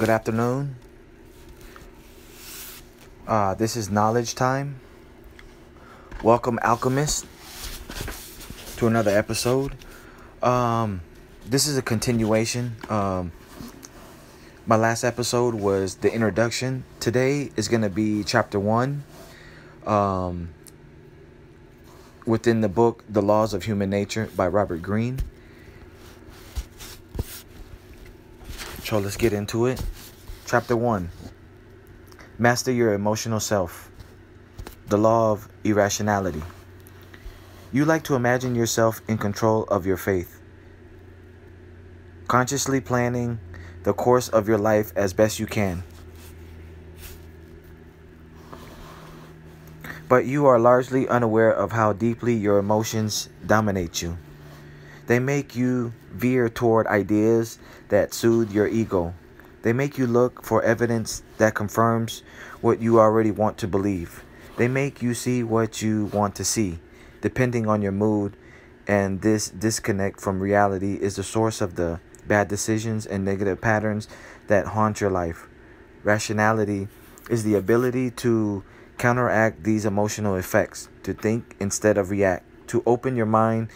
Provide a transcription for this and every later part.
Good afternoon. Uh, this is knowledge time. Welcome, alchemist, to another episode. Um, this is a continuation. Um, my last episode was the introduction. Today is going to be chapter one. Um, within the book The Laws of Human Nature by Robert Greene. So let's get into it. Chapter 1 Master your emotional self. The law of irrationality. You like to imagine yourself in control of your faith, consciously planning the course of your life as best you can. but you are largely unaware of how deeply your emotions dominate you. They make you veer toward ideas that soothe your ego. They make you look for evidence that confirms what you already want to believe. They make you see what you want to see, depending on your mood, and this disconnect from reality is the source of the bad decisions and negative patterns that haunt your life. Rationality is the ability to counteract these emotional effects, to think instead of react, to open your mind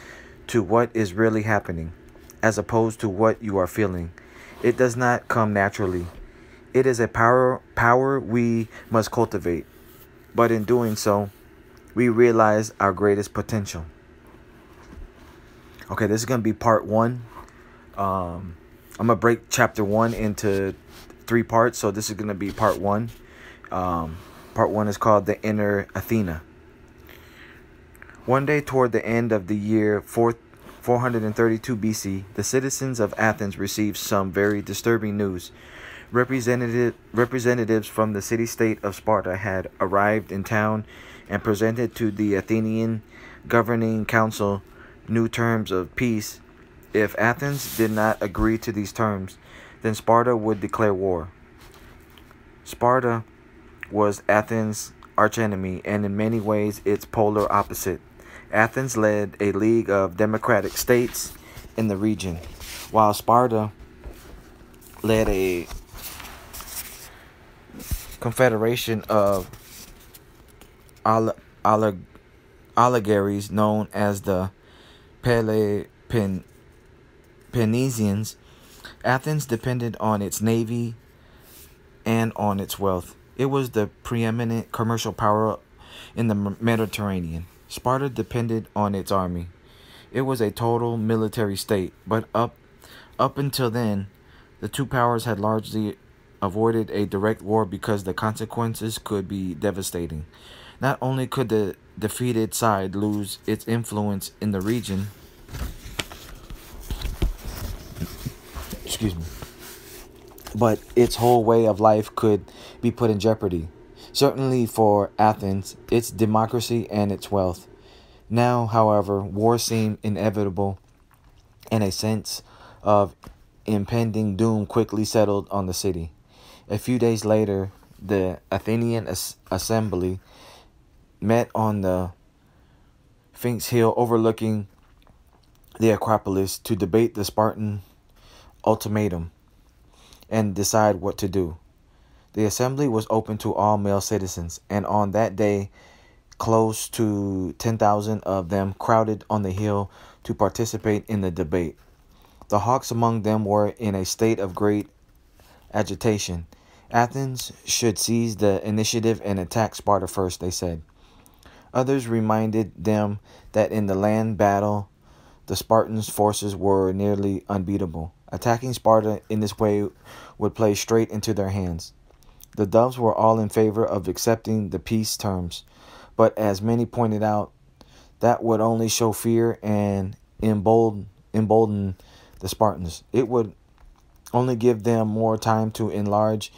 to what is really happening, as opposed to what you are feeling. It does not come naturally. It is a power power we must cultivate. But in doing so, we realize our greatest potential. Okay, this is going to be part one. Um, I'm going to break chapter one into three parts. So this is going to be part one. Um, Part 1 is called The Inner Athena. One day toward the end of the year 432 BC, the citizens of Athens received some very disturbing news. Representative, representatives from the city state of Sparta had arrived in town and presented to the Athenian governing council new terms of peace. If Athens did not agree to these terms, then Sparta would declare war. Sparta was Athens' archenemy and in many ways its polar opposite. Athens led a league of democratic states in the region, while Sparta led a confederation of oligarchies known as the Peloponnesians. Athens depended on its navy and on its wealth. It was the preeminent commercial power in the Mediterranean. Sparta depended on its army. It was a total military state, but up up until then, the two powers had largely avoided a direct war because the consequences could be devastating. Not only could the defeated side lose its influence in the region, excuse me, but its whole way of life could be put in jeopardy. Certainly for Athens, its democracy and its wealth. Now, however, war seemed inevitable, and a sense of impending doom quickly settled on the city. A few days later, the Athenian as- assembly met on the Pnyx Hill overlooking the Acropolis to debate the Spartan ultimatum and decide what to do. The assembly was open to all male citizens, and on that day, close to 10,000 of them crowded on the hill to participate in the debate. The hawks among them were in a state of great agitation. Athens should seize the initiative and attack Sparta first, they said. Others reminded them that in the land battle, the Spartans' forces were nearly unbeatable. Attacking Sparta in this way would play straight into their hands. The doves were all in favor of accepting the peace terms, but as many pointed out, that would only show fear and embolden, embolden the Spartans. It would only give them more time to enlarge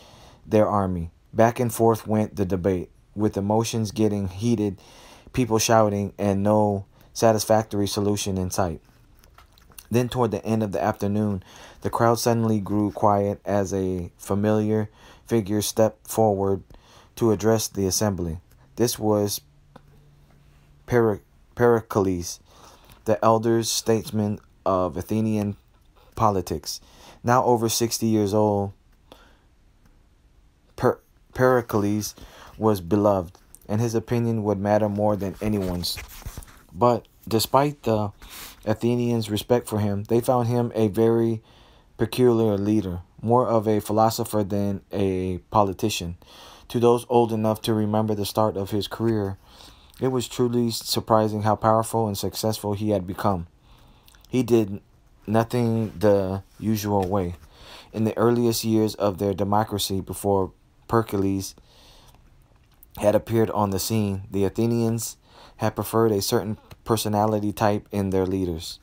their army. Back and forth went the debate, with emotions getting heated, people shouting, and no satisfactory solution in sight. Then, toward the end of the afternoon, the crowd suddenly grew quiet as a familiar figure stepped forward to address the assembly. This was Pericles, the elder statesman of Athenian politics. Now over 60 years old, Pericles was beloved, and his opinion would matter more than anyone's. But despite the Athenians' respect for him, they found him a very peculiar leader, more of a philosopher than a politician. To those old enough to remember the start of his career, it was truly surprising how powerful and successful he had become. He did nothing the usual way. In the earliest years of their democracy, before Pericles had appeared on the scene, the Athenians had preferred a certain personality type in their leaders.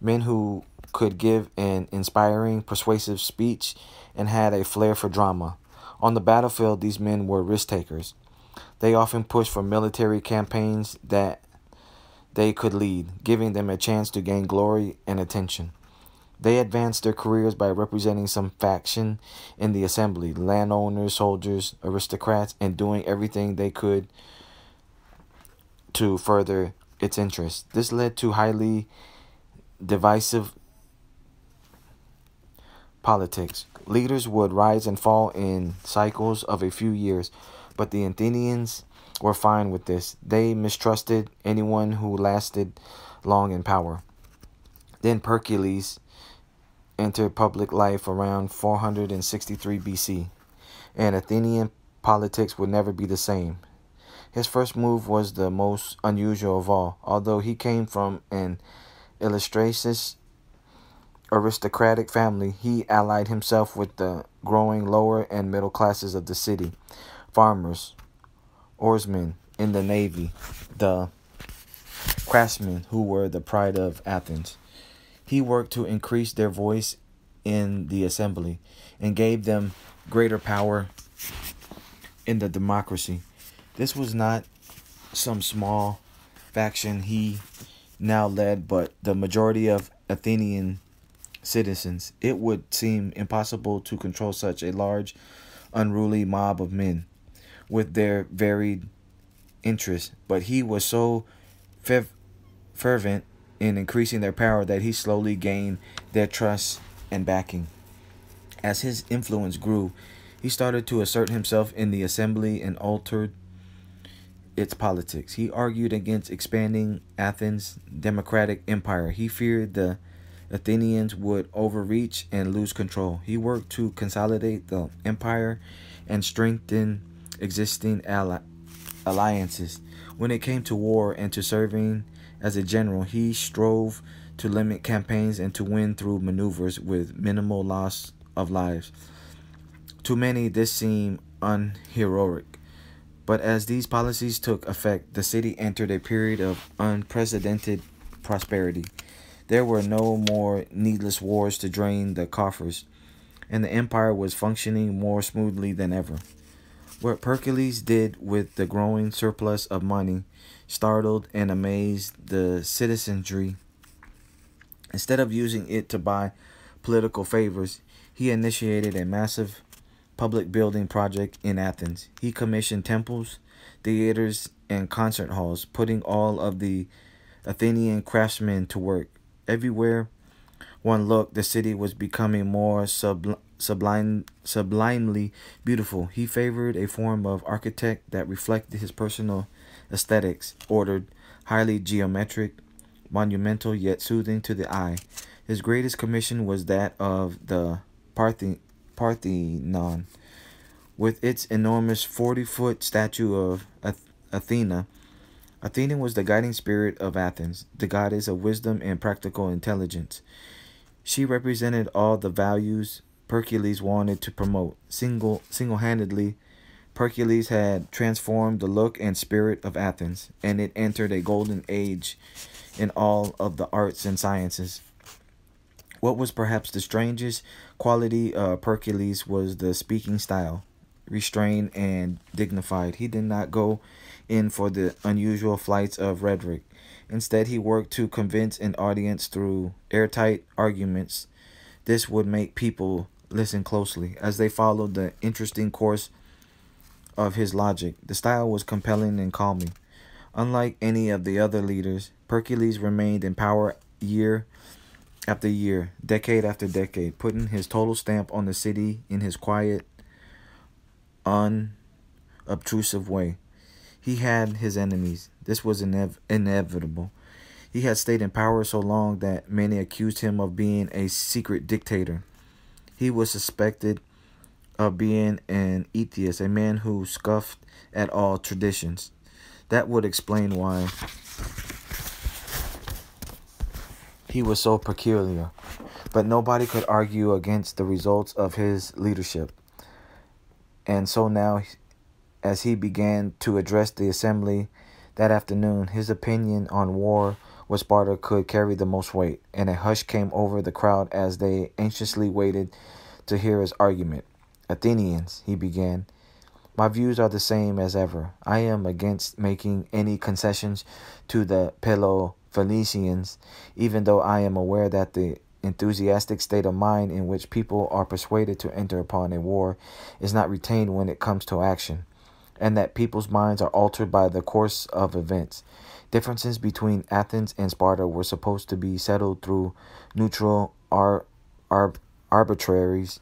Men who could give an inspiring, persuasive speech and had a flair for drama. On the battlefield, these men were risk takers. They often pushed for military campaigns that they could lead, giving them a chance to gain glory and attention. They advanced their careers by representing some faction in the assembly landowners, soldiers, aristocrats, and doing everything they could to further its interests. This led to highly divisive politics. Leaders would rise and fall in cycles of a few years, but the Athenians were fine with this. They mistrusted anyone who lasted long in power. Then Pericles entered public life around 463 BC, and Athenian politics would never be the same. His first move was the most unusual of all. Although he came from an illustrious aristocratic family, he allied himself with the growing lower and middle classes of the city farmers, oarsmen in the navy, the craftsmen who were the pride of Athens. He worked to increase their voice in the assembly and gave them greater power in the democracy. This was not some small faction he now led, but the majority of Athenian citizens. It would seem impossible to control such a large, unruly mob of men with their varied interests, but he was so fervent in increasing their power that he slowly gained their trust and backing. As his influence grew, he started to assert himself in the assembly and altered its politics. He argued against expanding Athens' democratic empire. He feared the Athenians would overreach and lose control. He worked to consolidate the empire and strengthen existing alliances. When it came to war and to serving as a general, he strove to limit campaigns and to win through maneuvers with minimal loss of lives. To many, this seemed unheroic. But as these policies took effect, the city entered a period of unprecedented prosperity. There were no more needless wars to drain the coffers, and the empire was functioning more smoothly than ever. What Pericles did with the growing surplus of money startled and amazed the citizenry. Instead of using it to buy political favors, he initiated a massive public building project in Athens. He commissioned temples, theaters, and concert halls, putting all of the Athenian craftsmen to work. Everywhere one looked, the city was becoming more subl sublime, sublimely beautiful. He favored a form of architect that reflected his personal aesthetics, ordered, highly geometric, monumental yet soothing to the eye. His greatest commission was that of the Parthian Parthenon, with its enormous 40 foot statue of Athena. Athena was the guiding spirit of Athens, the goddess of wisdom and practical intelligence. She represented all the values Pericles wanted to promote. Single single-handedly, Pericles had transformed the look and spirit of Athens, and it entered a golden age in all of the arts and sciences. What was perhaps the strangest quality of Pericles was the speaking style, restrained and dignified. He did not go in for the unusual flights of rhetoric. Instead, he worked to convince an audience through airtight arguments. This would make people listen closely as they followed the interesting course of his logic. The style was compelling and calming. Unlike any of the other leaders, Pericles remained in power year after year, decade after decade, putting his total stamp on the city in his quiet, unobtrusive way. He had his enemies. This was inev- inevitable. He had stayed in power so long that many accused him of being a secret dictator. He was suspected of being an atheist, a man who scoffed at all traditions. That would explain why he was so peculiar. But nobody could argue against the results of his leadership. And so now, as he began to address the assembly that afternoon, his opinion on war with Sparta could carry the most weight, and a hush came over the crowd as they anxiously waited to hear his argument. Athenians, he began, my views are the same as ever. I am against making any concessions to the Peloponnesians, even though I am aware that the enthusiastic state of mind in which people are persuaded to enter upon a war is not retained when it comes to action, and that people's minds are altered by the course of events. Differences between Athens and Sparta were supposed to be settled through neutral ar- ar- arbitraries,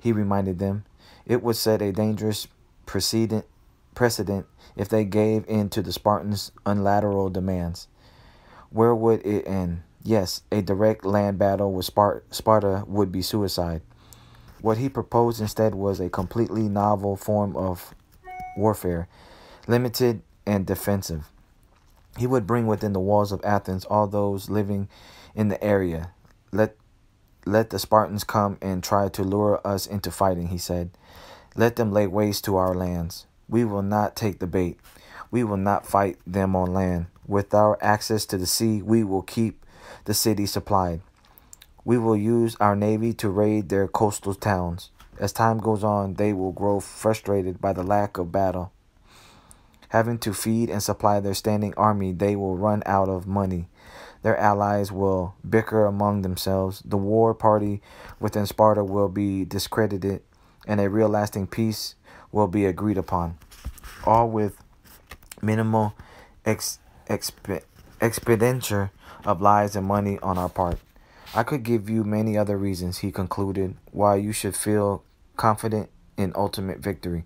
he reminded them. It would set a dangerous precedent, precedent if they gave in to the Spartans' unilateral demands. Where would it end? Yes, a direct land battle with Sparta would be suicide. What he proposed instead was a completely novel form of warfare, limited and defensive. He would bring within the walls of Athens all those living in the area. Let let the Spartans come and try to lure us into fighting, he said. Let them lay waste to our lands. We will not take the bait. We will not fight them on land. With our access to the sea, we will keep the city supplied. We will use our navy to raid their coastal towns. As time goes on, they will grow frustrated by the lack of battle. Having to feed and supply their standing army, they will run out of money. Their allies will bicker among themselves. The war party within Sparta will be discredited, and a real lasting peace will be agreed upon. All with minimal ex- exp- expenditure of lives and money on our part. I could give you many other reasons, he concluded, why you should feel confident in ultimate victory.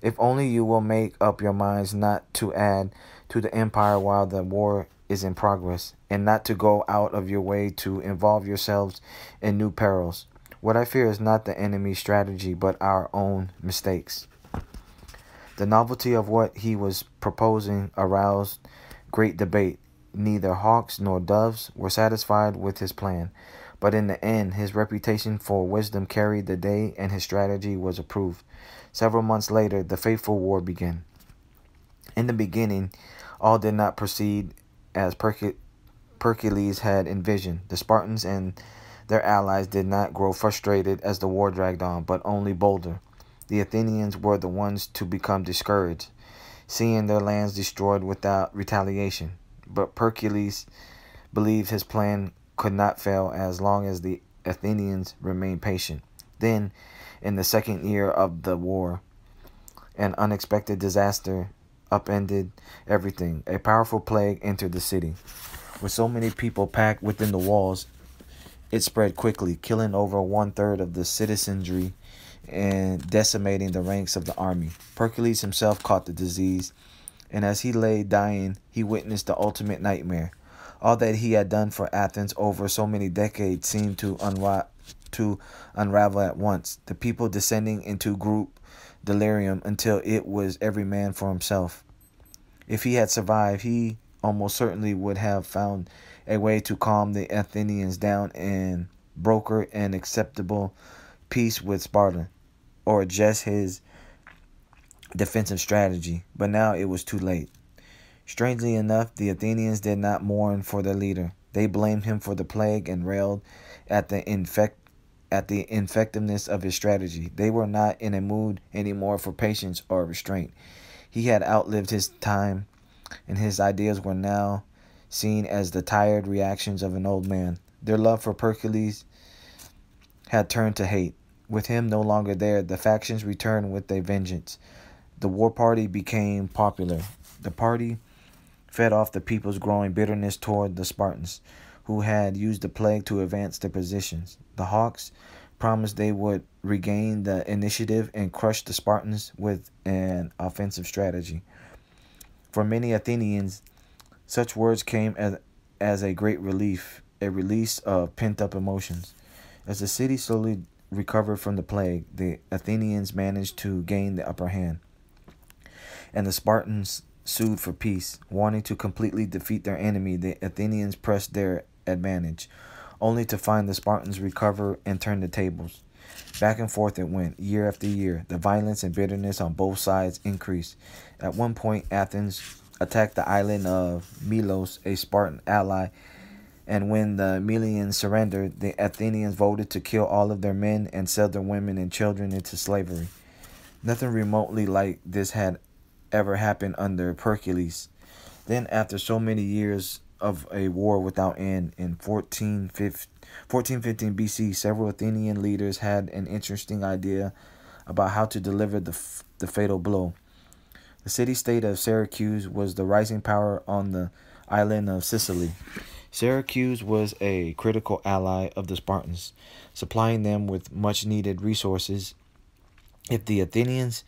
If only you will make up your minds not to add to the empire while the war is in progress, and not to go out of your way to involve yourselves in new perils. What I fear is not the enemy's strategy, but our own mistakes. The novelty of what he was proposing aroused great debate. Neither hawks nor doves were satisfied with his plan, but in the end, his reputation for wisdom carried the day and his strategy was approved. Several months later, the fateful war began. In the beginning, all did not proceed as Pericles had envisioned. The Spartans and their allies did not grow frustrated as the war dragged on, but only bolder. The Athenians were the ones to become discouraged, seeing their lands destroyed without retaliation. But Pericles believed his plan could not fail as long as the Athenians remained patient. Then, in the second year of the war, an unexpected disaster upended everything. A powerful plague entered the city. With so many people packed within the walls, it spread quickly, killing over one third of the citizenry and decimating the ranks of the army. Pericles himself caught the disease, and as he lay dying, he witnessed the ultimate nightmare. All that he had done for Athens over so many decades seemed to, to unravel at once, the people descending into group delirium until it was every man for himself. If he had survived, he almost certainly would have found a way to calm the Athenians down and broker an acceptable peace with Sparta, or adjust his defensive strategy. But now it was too late. Strangely enough, the Athenians did not mourn for their leader. They blamed him for the plague and railed at the infect at the effectiveness of his strategy. They were not in a mood anymore for patience or restraint. He had outlived his time, and his ideas were now seen as the tired reactions of an old man. Their love for Pericles had turned to hate. With him no longer there, the factions returned with a vengeance. The war party became popular. The party fed off the people's growing bitterness toward the Spartans, who had used the plague to advance their positions. The Hawks promised they would regain the initiative and crush the Spartans with an offensive strategy. For many Athenians, such words came as, as a great relief, a release of pent up emotions. As the city slowly recovered from the plague, the Athenians managed to gain the upper hand. And the Spartans sued for peace. Wanting to completely defeat their enemy, the Athenians pressed their advantage, only to find the Spartans recover and turn the tables. Back and forth it went, year after year. The violence and bitterness on both sides increased. At one point, Athens attacked the island of Milos, a Spartan ally, and when the Melians surrendered, the Athenians voted to kill all of their men and sell their women and children into slavery. Nothing remotely like this had ever happened under Pericles. Then, after so many years of a war without end, in 1415 BC, several Athenian leaders had an interesting idea about how to deliver the, the fatal blow. The city state of Syracuse was the rising power on the island of Sicily. Syracuse was a critical ally of the Spartans, supplying them with much needed resources. If the Athenians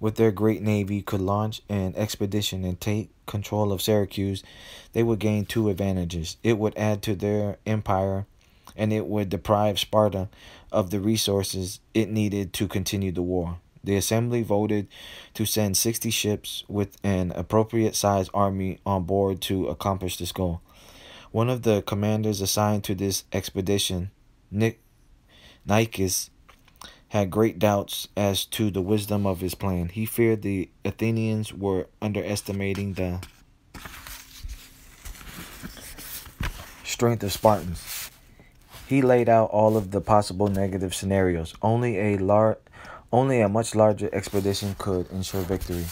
with their great navy could launch an expedition and take control of Syracuse, they would gain two advantages. It would add to their empire, and it would deprive Sparta of the resources it needed to continue the war. The assembly voted to send 60 ships with an appropriate sized army on board to accomplish this goal. One of the commanders assigned to this expedition, Nick Nicias, had great doubts as to the wisdom of his plan. He feared the Athenians were underestimating the strength of Spartans. He laid out all of the possible negative scenarios. Only a lar- only a much larger expedition could ensure victory.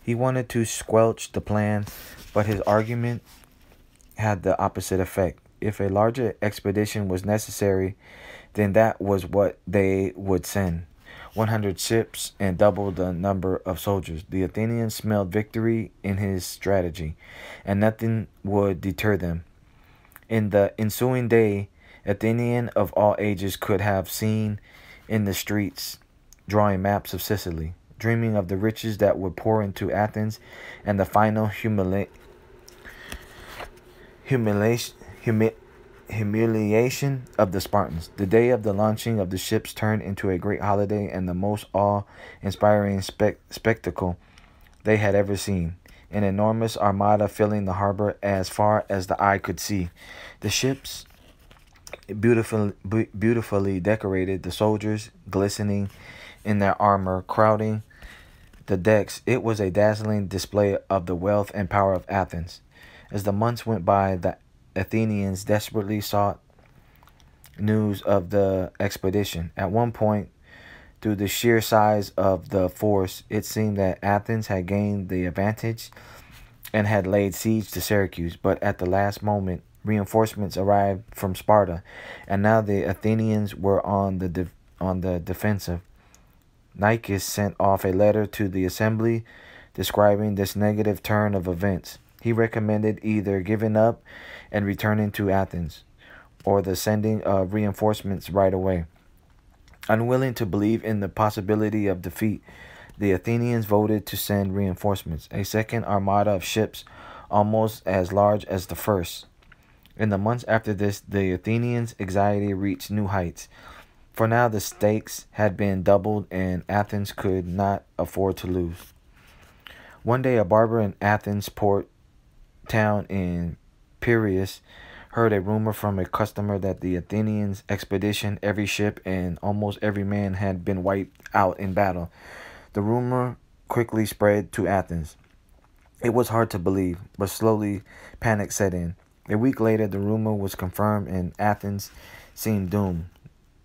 He wanted to squelch the plan, but his argument had the opposite effect. If a larger expedition was necessary, then that was what they would send 100 ships and double the number of soldiers. The Athenians smelled victory in his strategy, and nothing would deter them. In the ensuing day, Athenian of all ages could have seen in the streets drawing maps of Sicily, dreaming of the riches that would pour into Athens and the final humili- humiliation, humi- humiliation of the Spartans. The day of the launching of the ships turned into a great holiday and the most awe inspiring spe- spectacle they had ever seen. An enormous armada filling the harbor as far as the eye could see. The ships, beautiful, beautifully decorated, the soldiers glistening in their armor, crowding the decks. It was a dazzling display of the wealth and power of Athens. As the months went by, the Athenians desperately sought news of the expedition. At one point, through the sheer size of the force, it seemed that Athens had gained the advantage and had laid siege to Syracuse. But at the last moment, reinforcements arrived from Sparta, and now the Athenians were on the on the defensive. Nicias sent off a letter to the assembly describing this negative turn of events. He recommended either giving up and returning to Athens or the sending of reinforcements right away. Unwilling to believe in the possibility of defeat, the Athenians voted to send reinforcements, a second armada of ships almost as large as the first. In the months after this, the Athenians' anxiety reached new heights. For now, the stakes had been doubled, and Athens could not afford to lose. One day, a barber in Athens port town in Piraeus heard a rumor from a customer that the Athenians' expedition, every ship, and almost every man had been wiped out in battle. The rumor quickly spread to Athens. It was hard to believe, but slowly panic set in. A week later, the rumor was confirmed, and Athens seemed doomed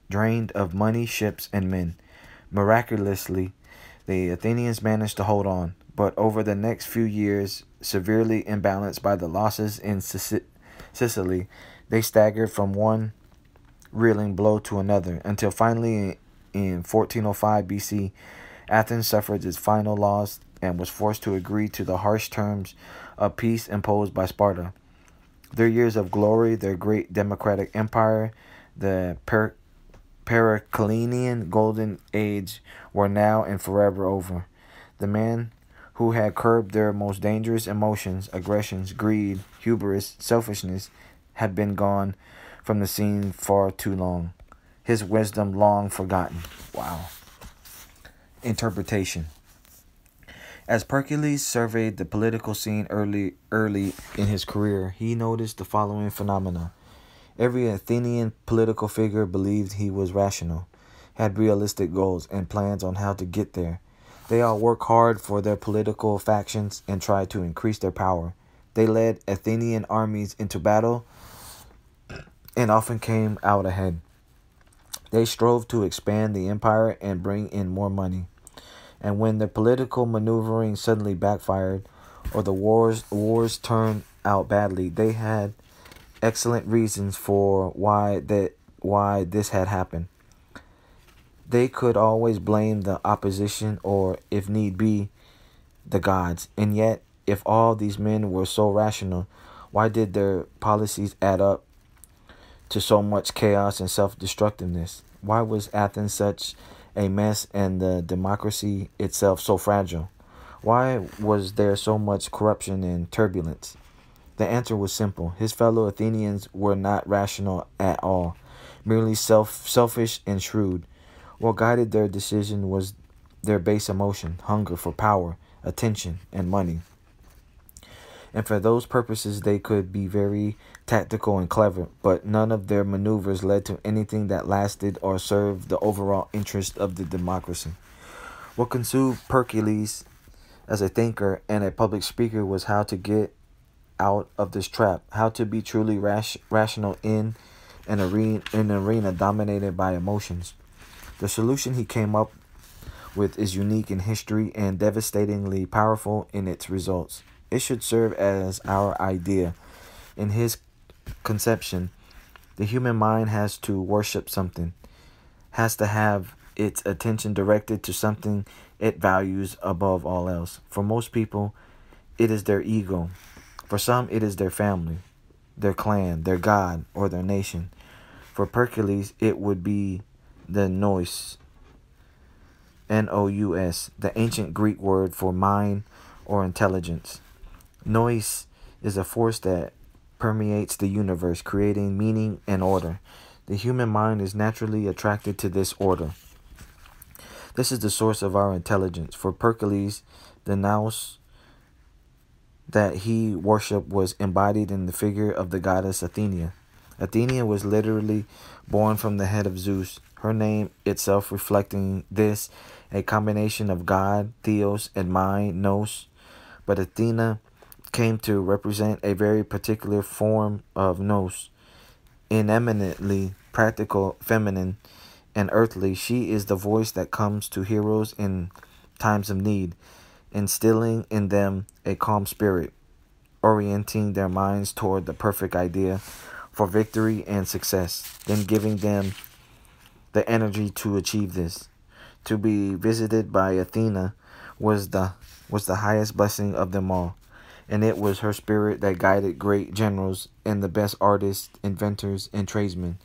drained of money, ships, and men. Miraculously, the Athenians managed to hold on, but over the next few years, severely imbalanced by the losses in Sicily, they staggered from one reeling blow to another until finally in 1405 BC, Athens suffered its final loss and was forced to agree to the harsh terms of peace imposed by Sparta. Their years of glory, their great democratic empire, the per Periclean golden age were now and forever over. The men who had curbed their most dangerous emotions, aggressions, greed, hubris, selfishness, had been gone from the scene far too long. His wisdom long forgotten. Wow. Interpretation. As Pericles surveyed the political scene early early in his career, he noticed the following phenomena. Every Athenian political figure believed he was rational, had realistic goals and plans on how to get there. They all worked hard for their political factions and tried to increase their power. They led Athenian armies into battle and often came out ahead. They strove to expand the empire and bring in more money. And when their political maneuvering suddenly backfired or the wars wars turned out badly, they had excellent reasons for why that why this had happened. They could always blame the opposition or if need be the gods. And yet, if all these men were so rational, why did their policies add up to so much chaos and self-destructiveness? Why was Athens such a mess and the democracy itself so fragile? Why was there so much corruption and turbulence? The answer was simple. His fellow Athenians were not rational at all, merely self selfish and shrewd. What guided their decision was their base emotion, hunger for power, attention, and money. And for those purposes, they could be very tactical and clever, but none of their maneuvers led to anything that lasted or served the overall interest of the democracy. What consumed Pericles as a thinker and a public speaker was how to get out of this trap, how to be truly rash, rational in an arena, an arena dominated by emotions. The solution he came up with is unique in history and devastatingly powerful in its results. It should serve as our idea. In his conception, the human mind has to worship something, has to have its attention directed to something it values above all else. For most people, it is their ego. For some, it is their family, their clan, their god, or their nation. For Pericles, it would be the nous, N O U S, the ancient Greek word for mind or intelligence. Nous is a force that permeates the universe, creating meaning and order. The human mind is naturally attracted to this order. This is the source of our intelligence. For Pericles, the nous that he worshipped was embodied in the figure of the goddess Athena. Athena was literally born from the head of Zeus, her name itself reflecting this, a combination of God, Theos, and mind, Nous. But Athena came to represent a very particular form of Nous, eminently practical, feminine, and earthly. She is the voice that comes to heroes in times of need instilling in them a calm spirit, orienting their minds toward the perfect idea for victory and success, then giving them the energy to achieve this. To be visited by Athena was the was the highest blessing of them all, and it was her spirit that guided great generals and the best artists, inventors, and tradesmen.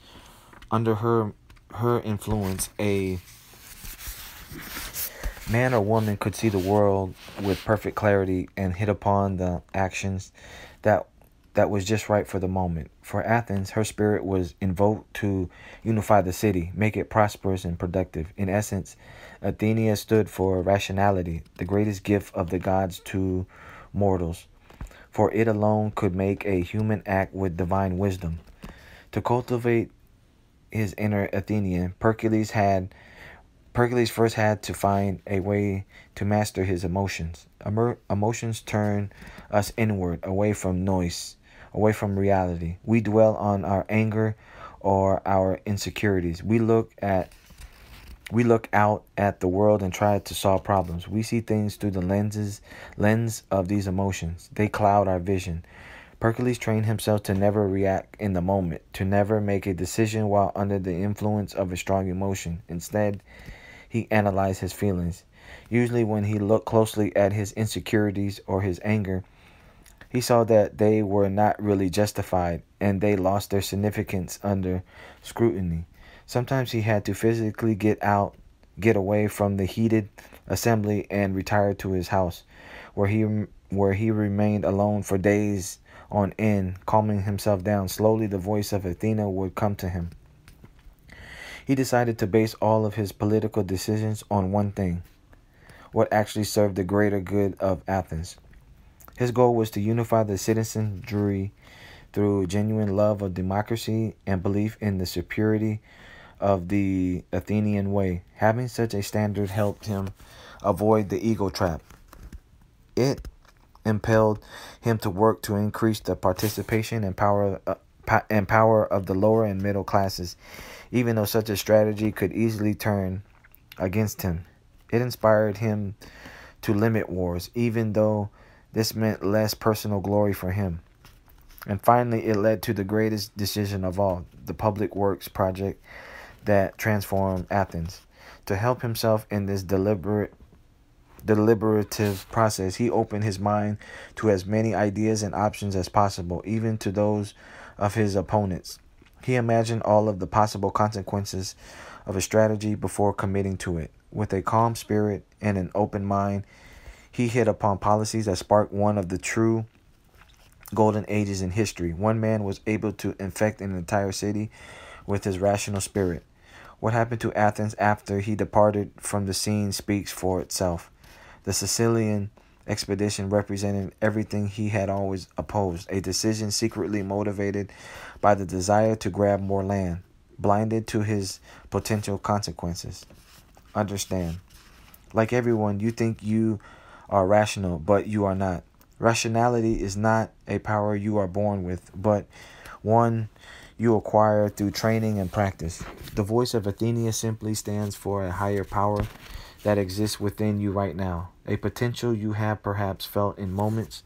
Under her her influence, a man or woman could see the world with perfect clarity and hit upon the actions that that was just right for the moment. For Athens, her spirit was invoked to unify the city, make it prosperous and productive. In essence, Athenia stood for rationality, the greatest gift of the gods to mortals, for it alone could make a human act with divine wisdom. To cultivate his inner Athenian, Pericles had Pericles first had to find a way to master his emotions. emotions turn us inward, away from nous, away from reality. We dwell on our anger or our insecurities. We look at we look out at the world and try to solve problems. We see things through the lenses lens of these emotions. They cloud our vision. Pericles trained himself to never react in the moment, to never make a decision while under the influence of a strong emotion. Instead, he analyzed his feelings. Usually, when he looked closely at his insecurities or his anger, he saw that they were not really justified and they lost their significance under scrutiny. Sometimes he had to physically get out, get away from the heated assembly and retire to his house, where he where he remained alone for days on end, calming himself down. Slowly the voice of Athena would come to him. He decided to base all of his political decisions on one thing what actually served the greater good of Athens. His goal was to unify the citizenry through genuine love of democracy and belief in the superiority of the Athenian way. Having such a standard helped him avoid the ego trap. It impelled him to work to increase the participation and power uh, and power of the lower and middle classes, even though such a strategy could easily turn against him. It inspired him to limit wars, even though this meant less personal glory for him. And finally, it led to the greatest decision of all the public works project that transformed Athens. To help himself in this deliberate deliberative process, he opened his mind to as many ideas and options as possible, even to those of his opponents. He imagined all of the possible consequences of a strategy before committing to it. With a calm spirit and an open mind, he hit upon policies that sparked one of the true golden ages in history. One man was able to infect an entire city with his rational spirit. What happened to Athens after he departed from the scene speaks for itself. The Sicilian expedition represented everything he had always opposed a decision secretly motivated by the desire to grab more land, blinded to his potential consequences. Understand. Like everyone, you think you are rational, but you are not. Rationality is not a power you are born with, but one you acquire through training and practice. The voice of Athenia simply stands for a higher power that exists within you right now, a potential you have perhaps felt in moments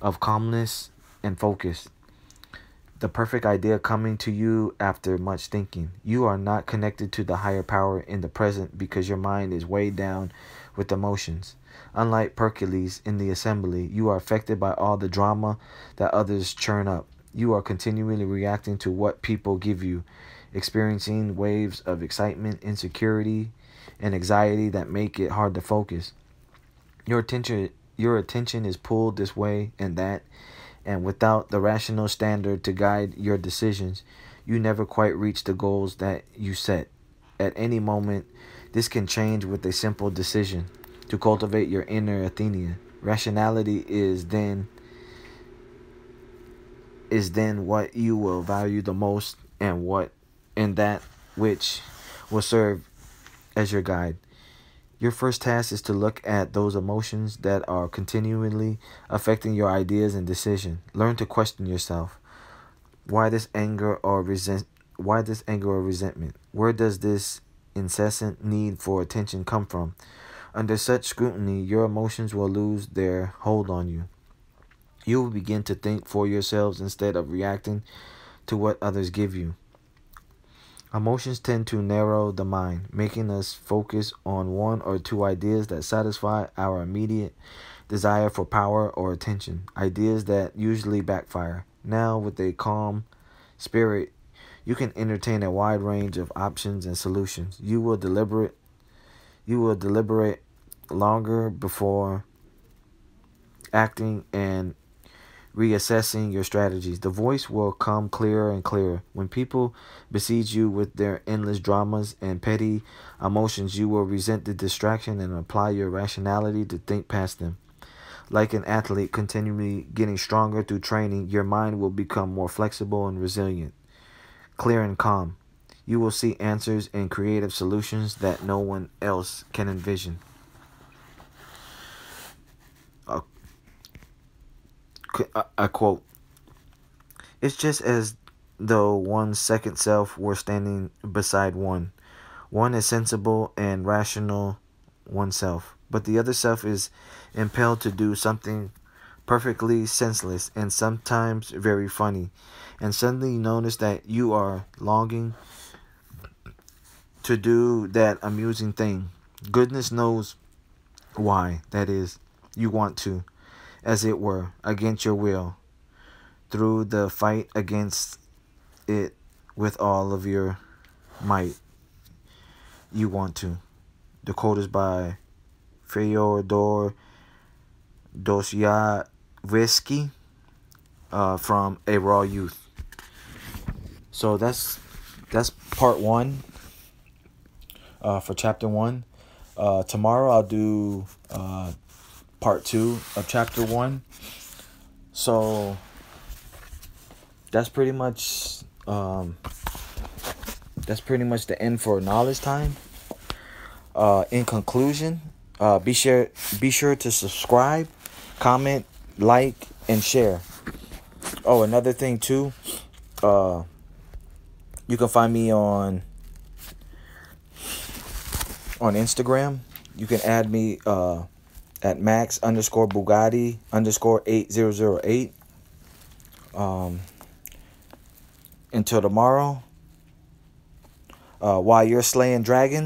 of calmness and focus. The perfect idea coming to you after much thinking. You are not connected to the higher power in the present because your mind is weighed down with emotions. Unlike Pericles in the assembly, you are affected by all the drama that others churn up. You are continually reacting to what people give you, experiencing waves of excitement, insecurity, and anxiety that make it hard to focus. Your attention your attention is pulled this way and that, and without the rational standard to guide your decisions, you never quite reach the goals that you set. At any moment, this can change with a simple decision to cultivate your inner Athenia. Rationality is then is then what you will value the most and what and that which will serve as your guide. Your first task is to look at those emotions that are continually affecting your ideas and decision. Learn to question yourself. Why this anger or resent why this anger or resentment? Where does this incessant need for attention come from? Under such scrutiny, your emotions will lose their hold on you. You will begin to think for yourselves instead of reacting to what others give you. Emotions tend to narrow the mind, making us focus on one or two ideas that satisfy our immediate desire for power or attention, ideas that usually backfire. Now, with a calm spirit, you can entertain a wide range of options and solutions. You will deliberate you will deliberate longer before acting and reassessing your strategies. The voice will come clearer and clearer. When people besiege you with their endless dramas and petty emotions, you will resent the distraction and apply your rationality to think past them. Like an athlete continually getting stronger through training, your mind will become more flexible and resilient, clear and calm. You will see answers and creative solutions that no one else can envision. I uh, quote, It's just as though one's second self were standing beside one. One is sensible and rational oneself, but the other self is impelled to do something perfectly senseless and sometimes very funny. And suddenly you notice that you are longing to do that amusing thing. Goodness knows why, that is, you want to as it were, against your will, through the fight against it with all of your might you want to. The quote is by Fyodor Dostoevsky uh, from A Raw Youth. So that's that's part one uh, for chapter one. Uh, tomorrow I'll do uh, part two of chapter one. So that's pretty much um, that's pretty much the end for knowledge time. Uh, in conclusion, uh, be sure be sure to subscribe, comment, like, and share. Oh, another thing too. Uh, you can find me on on Instagram. You can add me uh, at max underscore Bugatti underscore eight zero zero eight. Um, until tomorrow. Uh, while you're slaying dragons.